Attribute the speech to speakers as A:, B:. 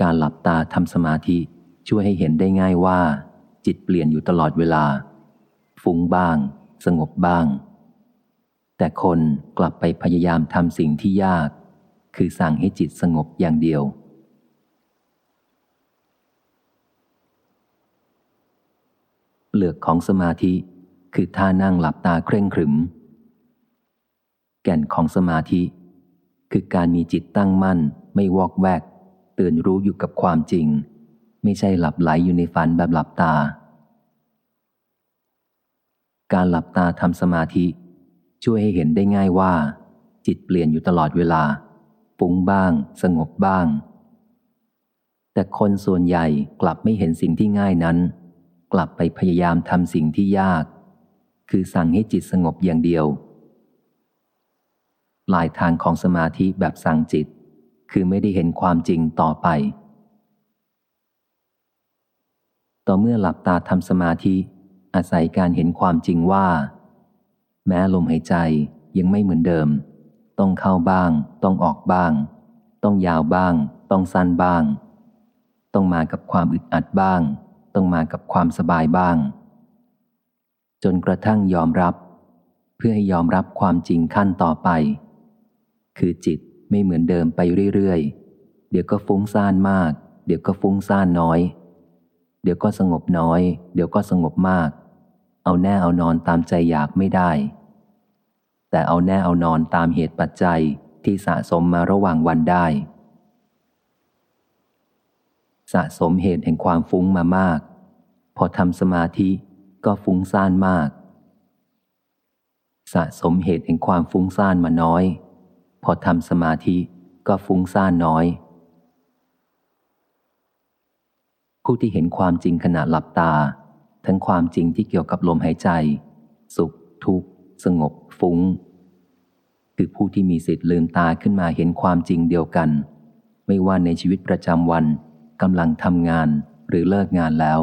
A: การหลับตาทำสมาธิช่วยให้เห็นได้ง่ายว่า จิตเปลี่ยนอยู่ตลอดเวลา ฟุ้งบ้าง สงบบ้าง แต่คนกลับไปพยายามทำสิ่งที่ยาก คือสั่งให้จิตสงบอย่างเดียว เปลือกของสมาธิ คือท่านั่งหลับตาเคร่งขรึม แก่นของสมาธิ คือการมีจิตตั้งมั่นไม่วอกแวก ตื่นรู้อยู่กับความจริง ไม่ใช่หลับไหลอยู่ในฝันแบบหลับตา การหลับตาทำสมาธิ ช่วยให้เห็นได้ง่ายว่า จิตเปลี่ยนอยู่ตลอดเวลาฟุ้งบ้าง สงบบ้าง แต่คนส่วนใหญ่กลับไม่เห็นสิ่งที่ง่ายนั้น กลับไปพยายามทำสิ่งที่ยาก คือสั่งให้จิตสงบอย่างเดียวลายทางของสมาธิแบบสั่งจิต คือไม่ได้เห็นความจริงต่อไป ต่อเมื่อหลับตาทำสมาธิ อาศัยการเห็นความจริงว่า แม้ลมหายใจยังไม่เหมือนเดิม ต้องเข้าบ้าง ต้องออกบ้าง ต้องยาวบ้าง ต้องสั้นบ้าง ต้องมากับความอึดอัดบ้าง ต้องมากับความสบายบ้าง จนกระทั่งยอมรับ เพื่อให้ยอมรับความจริงขั้นต่อไป คือจิต ไม่เหมือนเดิมไปเรื่อยๆ เดี๋ยวก็ฟุ้งซ่านมาก เดี๋ยวก็ฟุ้งซ่านน้อย เดี๋ยวก็สงบน้อย เดี๋ยวก็สงบมาก เอาแน่เอานอนตามใจอยากไม่ได้ แต่เอาแน่เอานอนตามเหตุปัจจัยที่สะสมมาระหว่างวันได้ สะสมเหตุแห่งความฟุ้งมามาก พอทำสมาธิก็ฟุ้งซ่านมาก สะสมเหตุแห่งความฟุ้งซ่านมาน้อย พอทำสมาธิก็ฟุ้งซ่านน้อย ผู้ที่เห็นความจริงขณะหลับตา ทั้งความจริงที่เกี่ยวกับลมหายใจ สุข ทุกข์ สงบ ฟุ้ง คือผู้ที่มีสิทธิ์ลืมตาขึ้นมาเห็นความจริงเดียวกัน ไม่ว่าในชีวิตประจำวันกำลังทำงานหรือเลิกงานแล้ว